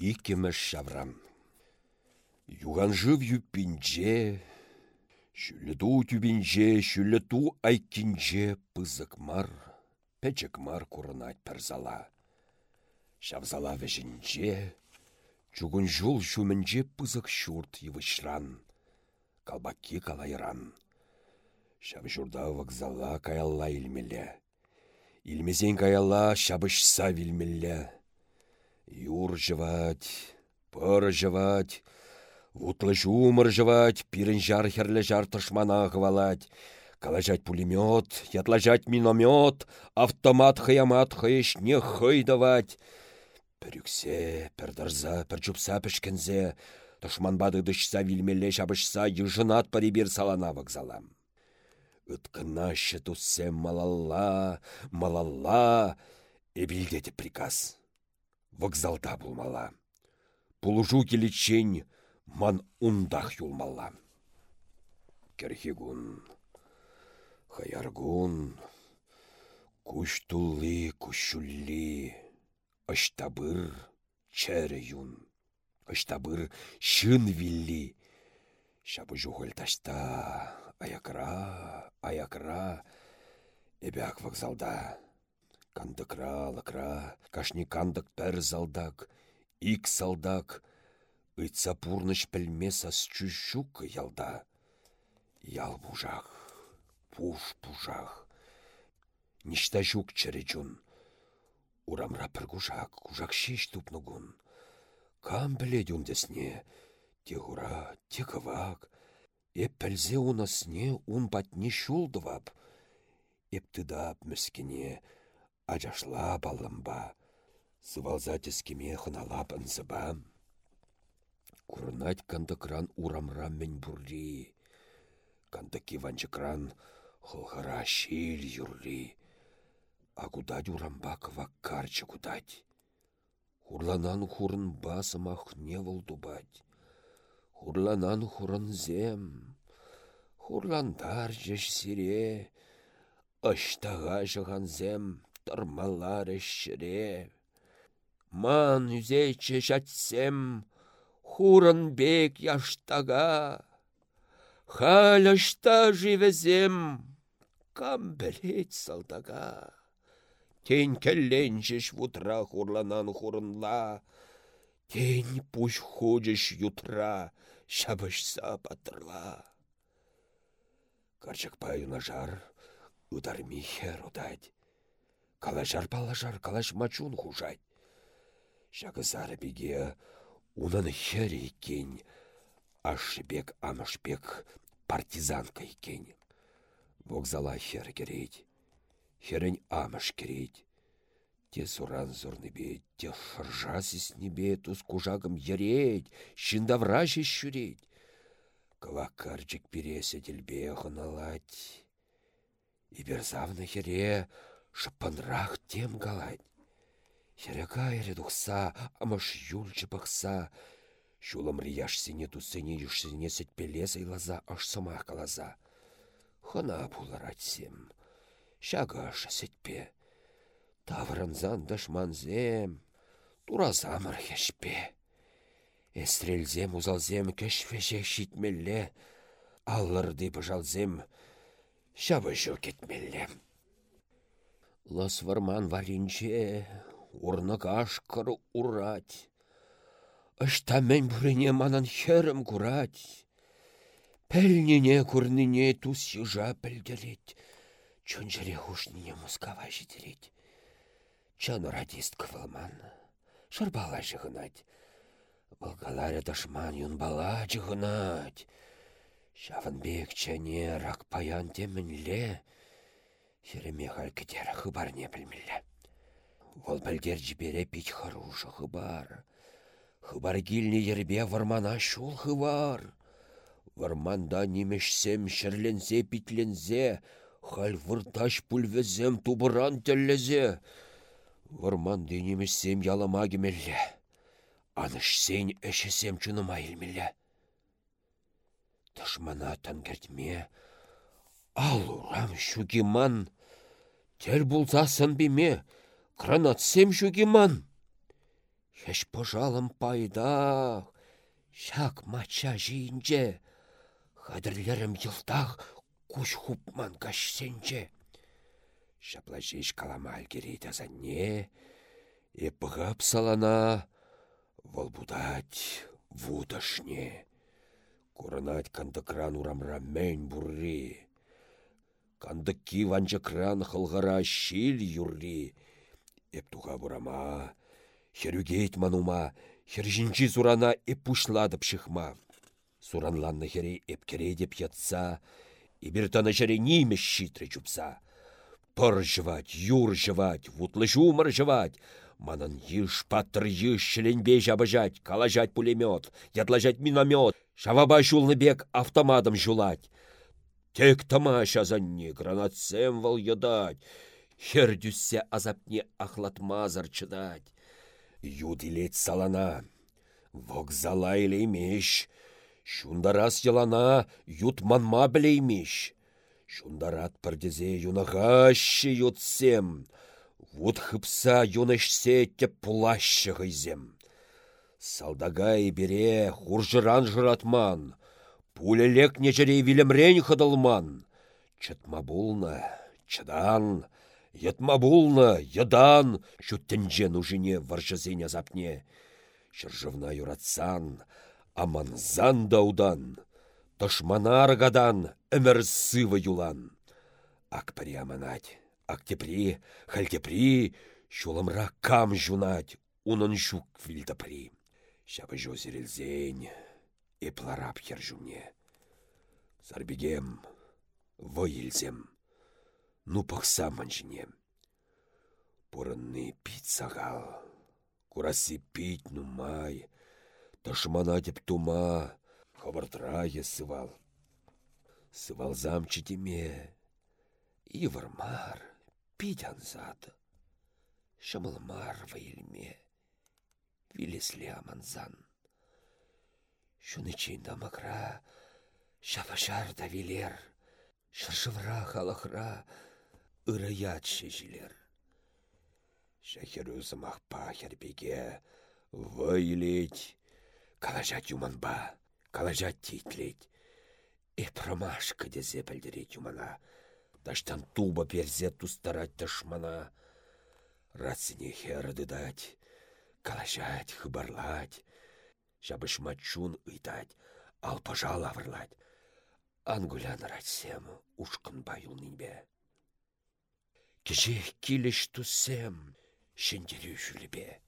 иккемеш шаврам. Юганжыв юппинче, шүлі ту тюбинче, шүлі ту айкинче пызык мар, пәчік мар курынать пәрзала. Шавзала вешінче, чугун жул шумінче пызык шурт йывышлан, калбакки калайран. Шав журда вокзала каялла илмеле. Илмезен каялла шабышса вилмелле. Юр жывать, пыр жывать, Утлы жумыр жывать, пирін жар херлі жар тышмана ғывалать. Калажать пулемет, ятлажать миномет, автомат хыямат хыйышне хыйдавать. Піріксе, пірдірза, пірчупса пішкінзе, тышман бады дышса вилмелле шабышса южынат парибир салана вокзалам. Үткіна туссе малалла, малалла, эбилдеті приказ. Вокзалда булмала. Пулужу келечень, ман ундах юлмалла. Керхигун, хаяргун, куш тулли, кушулли, аштабыр, чәрі аштабыр шын вилли. Шабы аякра, аякра, эбяк вокзалда. Кандыкра, лакра, кашни кандык пәр залдак, ик салдак, Ыйтса пурныш пілмес ас ялда. Ял бужах, пуш пужах. Ништа жук чун. Урамра пір кужак, кужак шеш тупнугун. Кам біле десне, те хура, те кывак. Эп пілзе унасне ун патне шулдывап. Эп тыдап ажашла балымба. Сывалза тескеме хыналап ынзыбам. Курнать кандыкран урамрам мен бурри. Кандыки ванчыкран хылхара шил юрри. А кудать урамбак ваккарчы кудать. Хурланан хурын басымах не волдубать. Хурланан хурын зем. Хурландар жеш сире. Аштага жыған зем тұрмалар шіре. Ман үзече жатсем, хуран бек яштага. Халашта живезем, кам білет салдага. Тень келленчеш вутра хурланан хурынла, Тень пуш ходиш ютра, шабышса патырла. Карчак паюна жар, ударми хер удать. Калашар палашар, калаш мачун хужать. Шагызары биге Унын хер иккен, ашшыбек амышбек партизанка иккен. Вокзала хер керейд, херін амыш керейд. Те суран бе, те шыржа небе, тус кужагым ерейд, шиндавра шүрейд. Кылакарчик пересе делбе ғыналать. Иберзавны хере шыпынрақ тем галать. Херека эре тухса, амаш юлчы пықса. Шулым рияш сене тусыне юшсене сетпеле сайлаза аш сама калаза. Хана пуларатсем. Шагаш сетпе. Таврынзан дашманзем. Туразамыр хешпе. Эстрелзем узалзем кешфеше шитмелле. Аллырды пыжалзем. Шабы жо кетмелле. Лас варман валинче, урнық ашқыр урать. Ыштамен бүрене манан херім курать. Пәлнене күрніне тус южа пілдерет. Чөнжіре хушнине мускава житерет. Чан радист кывылман. Шарбала жығынать. Былгаларе дашман юнбала жығынать. Шавынбек чәне рак паян темінле. Хереме хыбар не білмелі. Вол пәлдер жібере пич харушы хыбар. Хыбар килне ербе вармана шул хыбар. Варманда немешсем шерлензе питлензе, хал вырташ пульвезем тубыран теллезе. Варманды немешсем ялама кемелле. Анышсен әшесем чыныма илмелле. Ташмана тангертме, ал урам шугиман, тел булзасын биме, Кранатсем ман. Хеш пожалым пайда. Шак мача жиінже. Хадырлерім йылтақ куш хупман кашсенже. Шаплашиш каламал керейт азанне. Эпғап салана. Волбудать вудашне. Куранать кандыкран урамра мен бурри. Кандыкки ванчакран хылғара шил юрри. Эптуға бурама. Херюгейт манума. Хержинчи сурана эпушладып шықма. Суранланны хере эпкере деп ятса. Ибертаны жере нимеш щитры чупса. Пыр жывать, юр жывать, вутлы жумыр жывать. Манын еш паттыр еш шіленбе жабыжать, калажать пулемет, ятлажать миномет, шаваба бек автоматом жулать. Тек тамаша занне гранатсем вал ядать, хер азапне ахлатмазар чыдать. Юдилет салана, вокзала илеймеш, шундарас ялана ютманма білеймеш. Шундарат пірдезе юнағашы ютсем, Вуд хыпса юнышсе теп пулашы гайзем. Салдагай бере хуржыран жыратман, Пулелек нежере вилемрен хыдылман. Чытма булна, чыдан, Йытма булна, йыдан, Шүттінжен ужине варжызене запне. Шыржывна юратсан, аманзан даудан, Тышманар гадан, әмір сывы юлан. Акпари аманать, актепри, хальтепри, Шулымра кам жунать, унын жук вилдапри. Шабы жо зерелзень, эпларап хер жумне. Сарбегем, войлзем ну пықса манжинем. Пұрынны пит сағал, курасы пит нумай, ташмана деп тума, хабартырайы сывал. Сывалзам читеме, ивармар, пить анзады, шамылмар вайлме, вилесле аманзан. Шуны чейнда макра, шапашар да вилер, шыршывра халахра, ыраятшы жилер. Шахер өзім ақпа хербеге, вайлеть, калажат юманба, калажат тейтлеть. Эпромашка дезе білдірет юмана, таштан туба перзе тустарать ташмана. Рацине херды дать, калажать, хыбарлать, шабыш мачун ыйтать, ал пожал авырлать. Ангулян ратсем ушкын байыл нинбе. Кеше килеш туссем, шендерю жүлібе.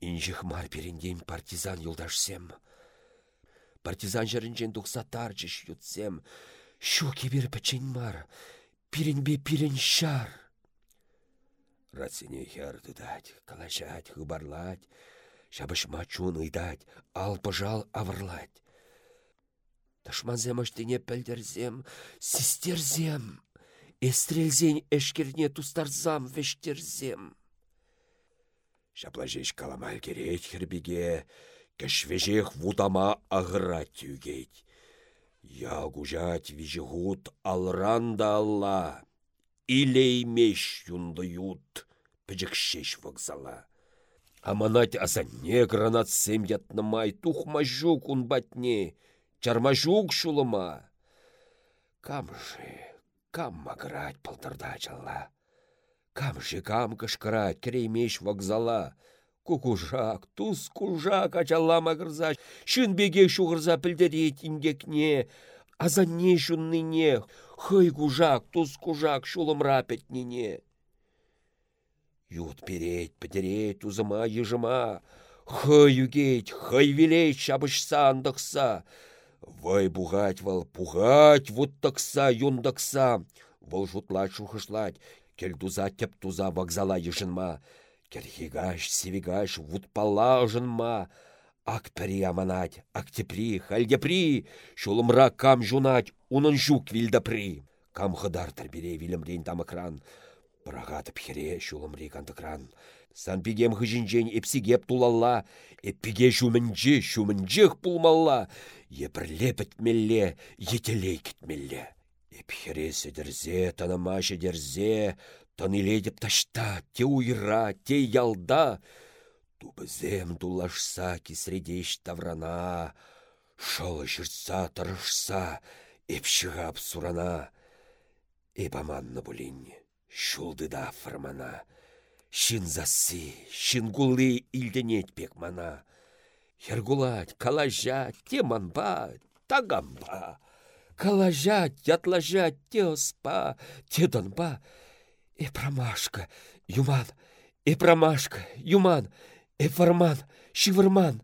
Инжих мар перендем партизан юлдашсем. Партизан жерінжен дұқса тарчыш ютсем. Шу кебер пачен мар, пиренбе пирен шар. Рацине херді дать, калашать, хыбарлать, шабыш мачун ыйдать, ал пожал авырлать. Ташманзем аштыне пәлдерзем, систерзем. Эстрелзен эшкерне тустарзам вештерзем. Шаплажеш каламал керет хербеге, кәшвежех вутама ағыра тюгет. Я гужать вижегут алранда алла, илеймеш юнды ют, піжікшеш вокзала. Аманать азанне гранат сем ятнымай, тухмажук унбатне, чармажук шулыма. Камжы, Кам маграть палтырда. Кам кам кышкырать, кереймеш вокзала. Кукужак, туз кужак ачалла. Шын беге шуғырза пілдерет ингекне. Азанне шунныне. Хый кужак, туз кужак шулымра петнене. Ют переть, петереть, узыма, ежыма. Хый югеть, хый велеть, шабышса андықса. Вай бугать вал, пугать вот такса, юндакса. Вол жутлать шухышлать, кель туза теп туза вокзала ешынма. Керхигаш, севигаш, вот жынма. Ак пәрі аманать, ак тепри, хальдепри, шулымра кам жунать, унын жук вилдапри. Кам хыдар тәрбере вилімрен тамыкран. Прагатып хере шулымри кантыкран. Санпигем хыжинжен эпсигеп тулалла, эппиге шумінже шумінжех пулмалла, епірле бітмелле, етелей кітмелле. Эпхере седерзе, танамашы дерзе, таниле деп ташта, те уйра, те ялда, Тупызем тулашса кисредеш таврана, шолы жыртса тұрышса, эпшігап сурана. Эпаманны бұлін, шулдыда фырмана. Шын засы, шын гулы илденет мана. Хергулать, калажа, теманба, тагамба. Калажать, ятлажать, теоспа, тедонба. И промашка, юман, и промашка, юман, и фарман, шивырман.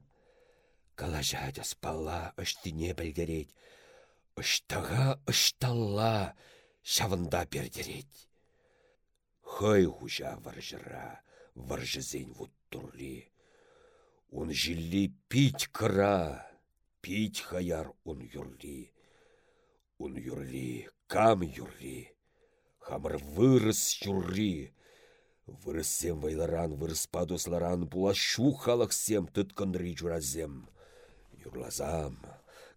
Калажать спала, ыштине білдерет. Ыштаға ышталла, шавында пердерет. Хай хужа варжыра, варжызен вуд турли. Он жилли пить кыра, пить хаяр он юрли. Он юрли, кам юрли, хамыр вырыс юрли. Вырыссем вайларан, вырыспа досларан, пулашу халықсем тұткынры жүразем. Юрлазам,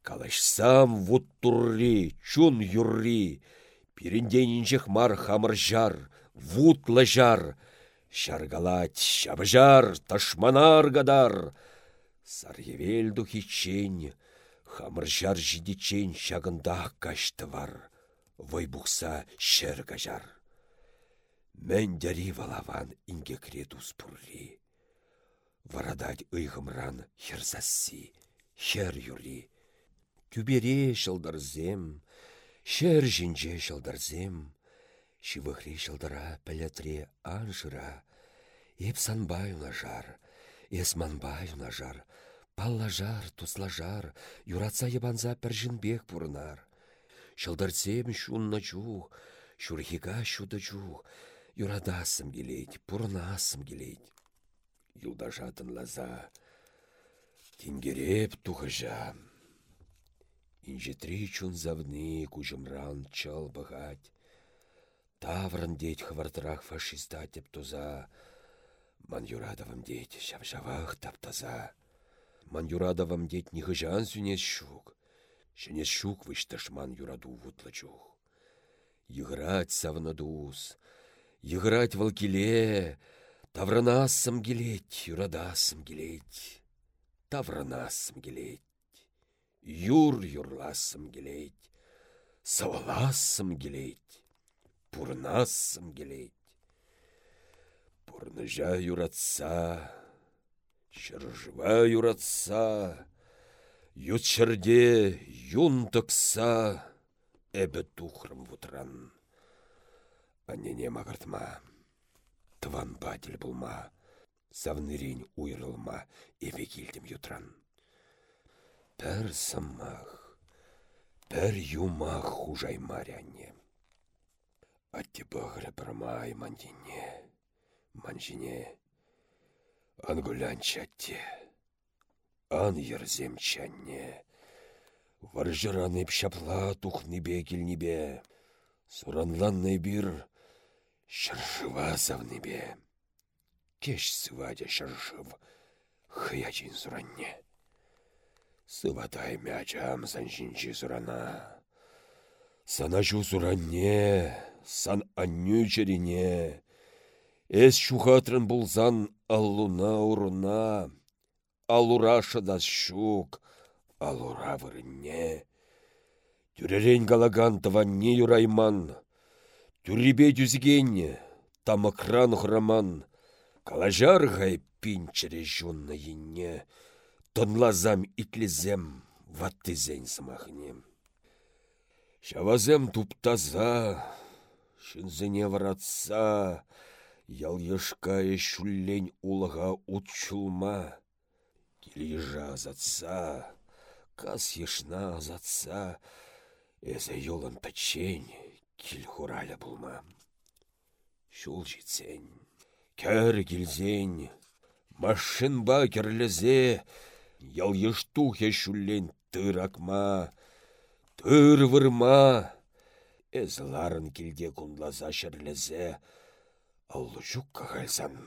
калашсам вуд турли, чун юрли. Пирінденінжек мар хамыр жар, вуд лажар, Шаргалать, шабжар, ташманар гадар. Сарьевелду хичень, хамыржар жидичень шагындақ каштывар. Вайбухса шер кажар. Мен дәри валаван инге кредус пурри. Варадать ыйғымран херсасси, хер юри. Күбере шылдарзем, шер жинже шылдарзем. Шивыхри шылдыра пәлетре анжыра. Еп санбай жар, есманбай жар, паллажар, туслажар, юратса ебанза пәржінбек бұрынар. Шылдырсем шунна чух, шурхига шуды чух, юрадасым келейд, пұрнасым келейд. Юлдажатын лаза, тингереп тухыжа. Инжетри чун завны кужымран чал бағать. Таврын деть хвартрах фашиста теп туза. Ман юрадовым деть шавшавах таптаза. Ман юрадовым деть нихыжан сүнес шук. Шенес шук вышташ ман юраду вутлачух. Играть савнадус, играть волкиле, Тавранасым гелеть, юрадасым гелеть, Тавранасым гелеть, Юр юрласым гелеть, Саваласым гелеть пурнассым келейд. Пурныжа юратса, шыржыва юратса, ютшырде юнтықса, әбі тухрым вутран. Аннене мағыртма, тыван баділ бұлма, савнырин уйрылма, эве келдім ютран. Пәр сыммақ, пәр юмақ хужаймаряне. Атти бұғыры бірмай мандине, манжине. Ан гулян чатте, ан ерзем чанне. Варжыранып шапла тухныбе келнебе. Суранланный бир шыршыва савныбе. Кеш сывадя шыршыв, хыячин суранне. Сыватай мячам саншинчи сурана. Санажу суранне сан анню. Эс шухатрын булзан аллуна уруна, алураша да шук, алура вырынне. Тюререн галаган таванне юрайман, дюзгенне, тамакран храман, калажар гай пинчере жунна енне, тонлазам итлезем, ваттызен самахнем. Шавазем туптаза, Шынзене варатса, ял ешкае шуллень улыға утчулма. Килежа азатса, кас ешна азатса, эзе йолын пәтчен, кил хураля булма. Шул жетсен, кәр келзен, машинба керлезе, ял ештухе шуллень тыракма, тыр вырма, Эзларын келде кунласа шірлізе, Аллы жүк қағайсан,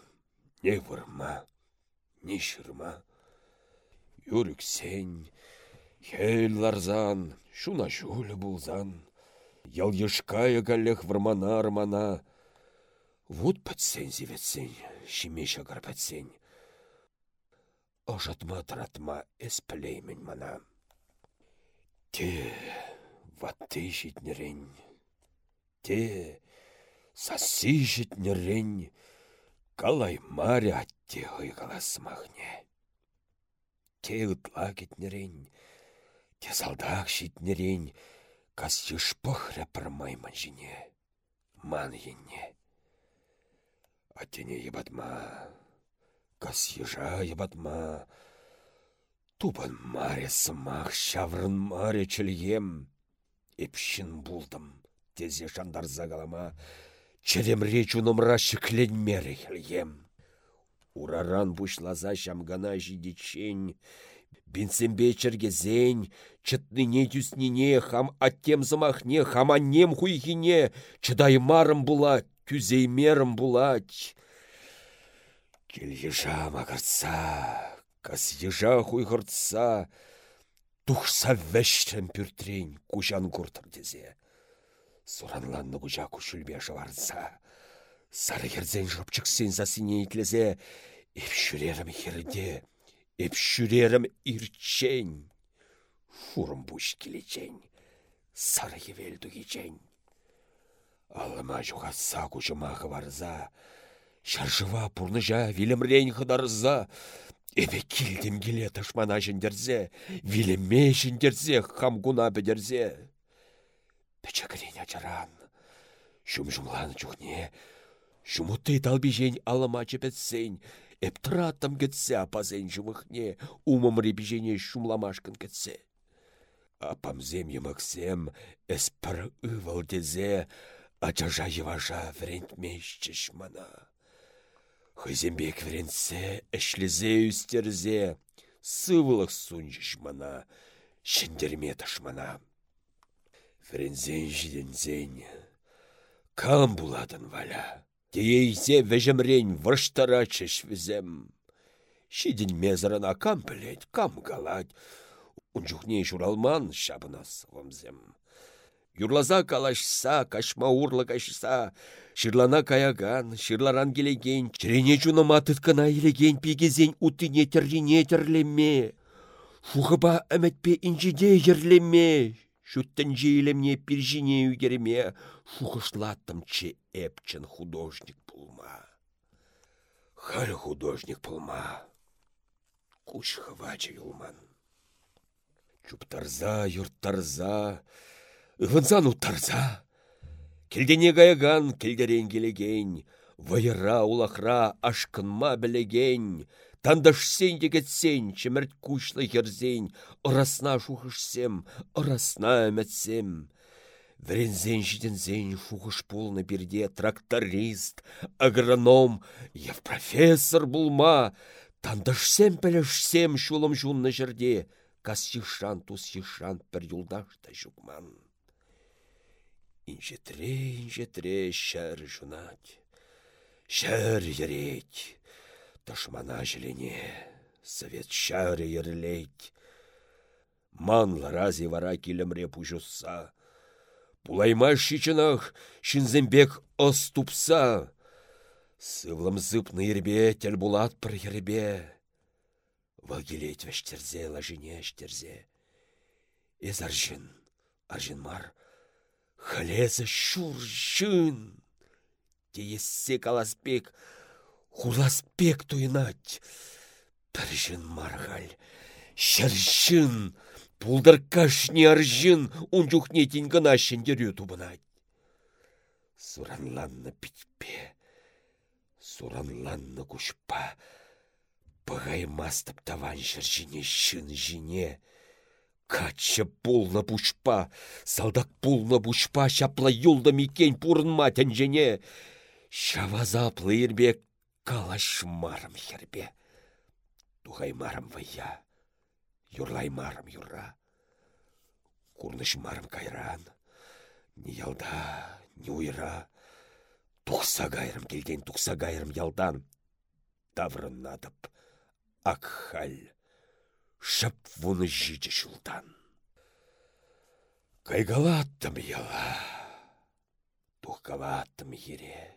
не вырма, не шырма. Юріксен, хел ларзан, шуна жулі булзан, Ял ешкая галех вырмана армана, Вот пәтсен зеветсен, шимеша пәтсен. ожатма таратма эс пілеймін мана. Те ватты житнерен, те сасы житнерен, калай маря атте махне. Те ытла кетнерен, те салдақ житнерен, кас ешпық рәпірмаймын жіне, ман енне. Аттене ебатма, кас ежа ебатма, Тупан маре сымақ шаврын маре чілгем. Эпшін булдым, тезе жандар загалама, Черемре чунымра шікленмері хілгем. Ураран бұшлаза шамгана жидечен, Бенсембе чергезен, чытныне тюснине, хам аттем замахне, хам аннем хуйхине, чыдаймарым була, тюзеймерым булать. Кел ежа мағырца, Кас ежа хуйхыртса, тухса вәштрен пүртрен кушан куртыр дезе. Суранланны куча кушүлбе жаварса. Сары керзен жопчыксен засыне итлезе, Эпшүрерім херде, эпшүрерім ирчен. Фурым буш келечен, сары евелді кечен. Алыма жуғатса кучымағы варза, Шаржыва пурныжа вилімрен хыдарза, Эбе килдем келе ташмана жіндерзе, вилеме жіндерзе, хамгуна бедерзе. Печекрен ачаран, шум жумлан чухне, шумуты талбижень алама чепетсень, эп тратам кетсе апазен жумыхне, умым ребижене шумламашкан. Апамзем емаксем, эспір ывал дезе, ачажа еважа мана. Хызембек вренсе, әшлізе үстерзе, сывылық сунжыш мана, шендерме ташмана. Френзен жидензен, кам буладын валя, Дейзе вежемрен вырштара чеш візем. Шиден мезарына кам білет, кам галать, Унжухне журалман шабынас вымзем. Юрлаза калашса, кашма урлы кашса, Шырлана каяган, шырларан келеген, чірене жуныма тұткына елеген пегезен утыне тіррене тірлеме. Фуғыба әмәтпе инжиде ерлеме. Шүттін жейлемне пиржине үгереме, фуғышлаттым че эпчен художник пулма. Хал художник пулма. Куш хвачы юлман. Чуптарза, юрттарза, ывынзан уттарза. Келдене гайган келдерен келеген, Вайыра улахра ашкынма білеген, Тандашсен дегетсен, чемірт күшлі херзен, Ырасна шухышсем, ырасна әмәтсем. Врензен жидензен шухыш пулны бірде тракторист, агроном, ев профессор булма, Тандашсем пілішсем шулым жунны жерде, Кас ешан тус ешан пір юлдашта жүгман. Инжетре, инжетре шәр жунать. Шәр ереть. Ташмана желене. Совет шәр ерлейт. Манла рази вара килемре пужусса. Пулайма шичынах шинзембек оступса. Сывлым зыпны ербе тел булат пір ербе. Валгелет вәштерзе лажине әштерзе. Эз аржын, аржын мар, Хлезі шур жын. Дейессе каласпек, хуласпек туйнать. Жын марғал, пулдар кашни аржын, унжухне тингана шендерю тубынать. Суранланны питпе, суранланны кушпа, Пығаймастып таван жыр жіне, шын жіне, Качча пулна пушпа, салдак пулна пушпа, шапла юлда микен пурынма тәнжене. Шавазаплы ирбе калашмарым хербе. Тухаймарым вая, юрлаймарым юрра. Курнышмарым кайран, ни ялда, ни уйра. Тухса гайрым келген тухса гайрым ялдан. Таврын надып, акхаль шып вуны жиде шулдан. Кайгалаттым яла, тухкалаттым ере.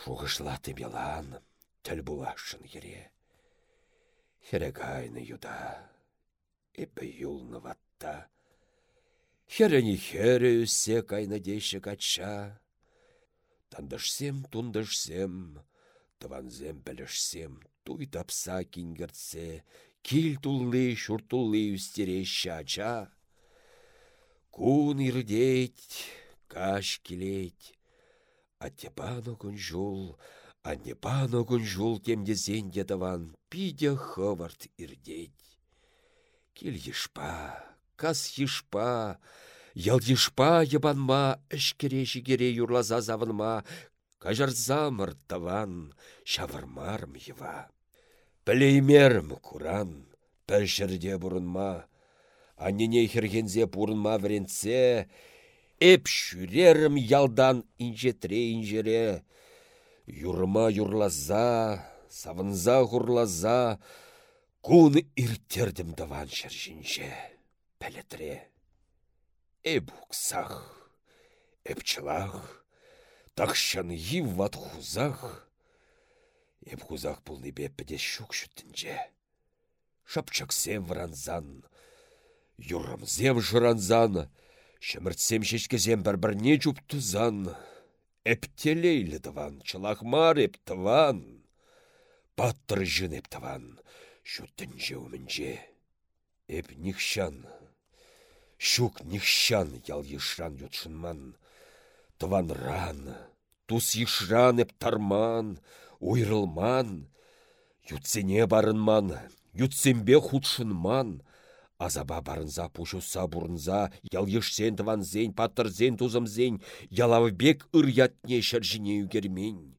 Шуғышлатым ялан, тіл булашын ере. Херегайны юда. Эпі юлны ватта. Херені хері үссе кайны деші кача. Тандышсем, тундышсем, тыванзем білішсем, туй тапса кингіртсе, кил туллы, шуртуллы үстере шача. Кун ирдеть, каш келеть, Аттепану күнжул, аннепану күнжул темдезен дедаван, пиде хыварт ирдеть. Кил ешпа, кас ешпа, Ял ешпа ебанма, ішкере жігере юрлаза завынма, кажарза мұрттаван, шавырмарм ева. Пілеймерм куран, пәлшірде бұрынма, аннене хергензе бұрынма вренце, Эп шүрерім ялдан инжетре инжере. Юрма юрлаза, савынза хурлаза, кун иртердім даван шәржінже. Пәлетре. Эп ұқсақ, эп чылақ, тақшан ват хузақ. Эп хузақ бұлны беппеде шук шүттінже. Шапчаксем вранзан, юрымзем жыранзан, Шымыртсем шешкезем бір-бірне жұп тұзан. Эптелейлі тыван, чылақмар эптыван. Баттыр жын эптыван, шүттінже өмінже. Эп нихшан, шук нихшан ял ешран ютшынман. Тыван ран, тус ешран эптарман, уйрылман. Ютсене барынман, ютсембе худшынман. Азаба барынза пушуса бурынза, ял ешсен тыванзен, паттырзен тузымзен, ялавбек ыр ятне шәржіне үгермен.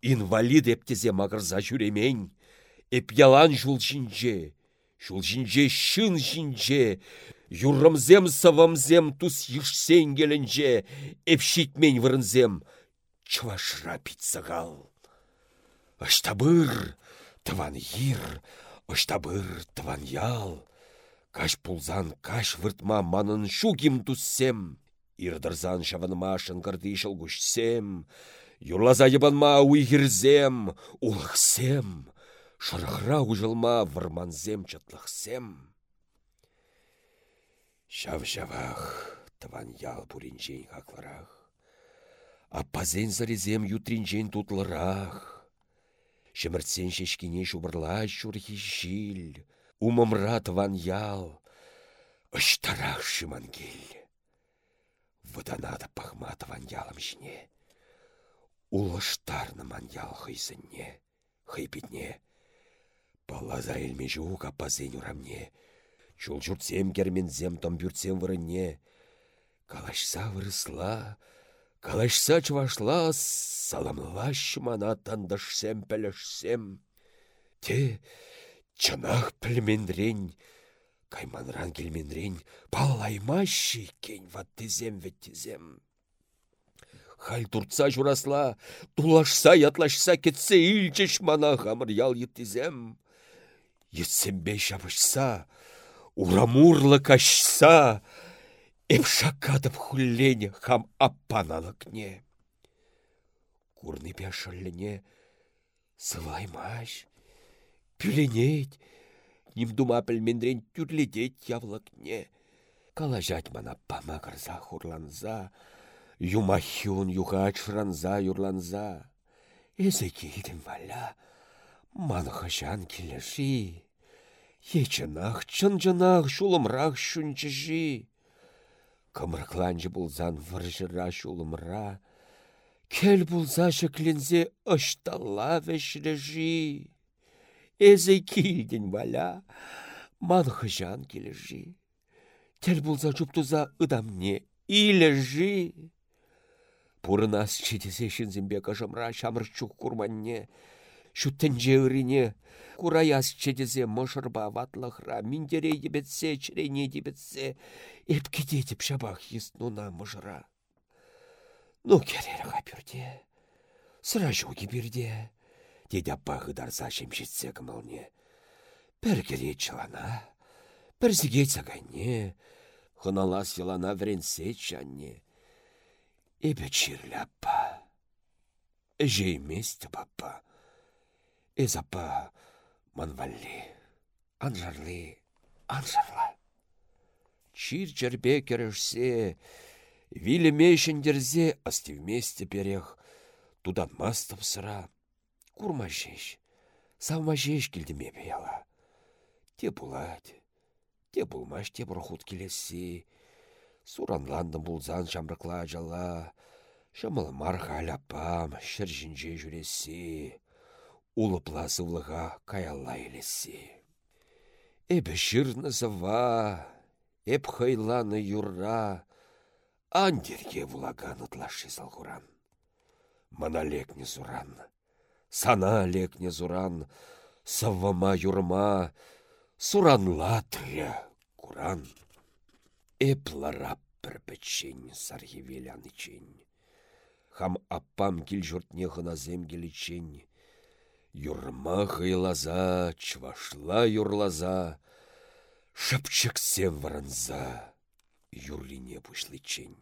Инвалид эптезе мағырза жүремень. Эп ялан жул жинже шын жинже, юрымзем савымзем тус ешсен келінже, эп шитмен вырынзем, чывашра питсығал. Аштабыр, тыван ир, аштабыр, тыван ял. Каш пулзан каш выртма манын шугим туссем. Ирдырзан шавынма шынкырды гүшсем. Юрлаза ебанма уйгірзем, улықсем. Шырықра ұжылма вырманзем чытлықсем. Шав-шавах, тыван ял пуринчен хакларах. Аппазен зарезем ютринчен тутлырах. Шеміртсен шешкине шубырла шурхи шил умымрат ван ял, ыштарах шыман кел. Вăданада пахмат ван ялым жіне. Улыштарны. Палаза елме жук аппазен урамне. Чул журтсем кермензем том вырынне. Калашса вырысла, калашса чувашла, саламла шымана тандышсем пәлішсем. Те Чынах пілменрен, кайманран келменрен, балаймащи кен ваттезем веттезем. Халь туртса журасла, тулашса ятлашса кетсе илчеш мана хамыр ял еттезем. Етсембе шабышса, урамурлы кашса, эп шакадып хуллене хам аппаналыкне. Курны пяшыллене сываймаш, пюленеть, Нимдума пілмендрен тюрлетет явлыкне. Калажать мана памағырза хурланза, Юмахюн юғач франза юрланза. Эзе келдім валя, манхышан келеші. Ечінақ, чын-жынақ, шулымрақ шүнчіші. Кымыркланжы бұлзан выржыра шулымра, Кел бұлза шеклензе ұшталла вешілежі. Эзе килден валя, ман хыжан кележи. Тел булза жуптуза ыдамне илежи. Пурынас четесе шинзембе кажымра шамырчук курманне. Шуттенже ырине, кураяс четесе мышырба ватлахра, миндере ебетсе, чрене дебетсе, эп кететіп шабах нуна мышыра. Ну керері қапюрде, сыра жуги бірде. Деді аппа ғыдарса шемшетсе кымылне. Бір керет чылана, бір зігет сағанне, хыналас елана вренсе чанне. Эбе чирлі аппа. Эже еместі паппа. Эз аппа манвалли, анжарлы, анжарла. Чир чербе керешсе, вилемешіндерзе асти вместе перех, тудан мастып сыра, курма жеш, савма жеш келдіме бейала. Те булать, те булмаш те бұрхут келесі, суранландым булзан шамрықла жала, шамыл марха аляпам, шыр жінже жүресі, улыпла сывлыға каялла елесі. Эбі жырны зыва, эп хайланы юрра, андерге вулаган ытлашы салғуран. Мана лекне сана лекне зуран, саввама юрма, суранла тірі куран. Эп ларап бір бітшін сархивелян ичен. Хам аппам кил жұртне хыназем келічен. Юрма хайлаза, чвашла юрлаза, шыпчыксем варанза, юрлине пушличень.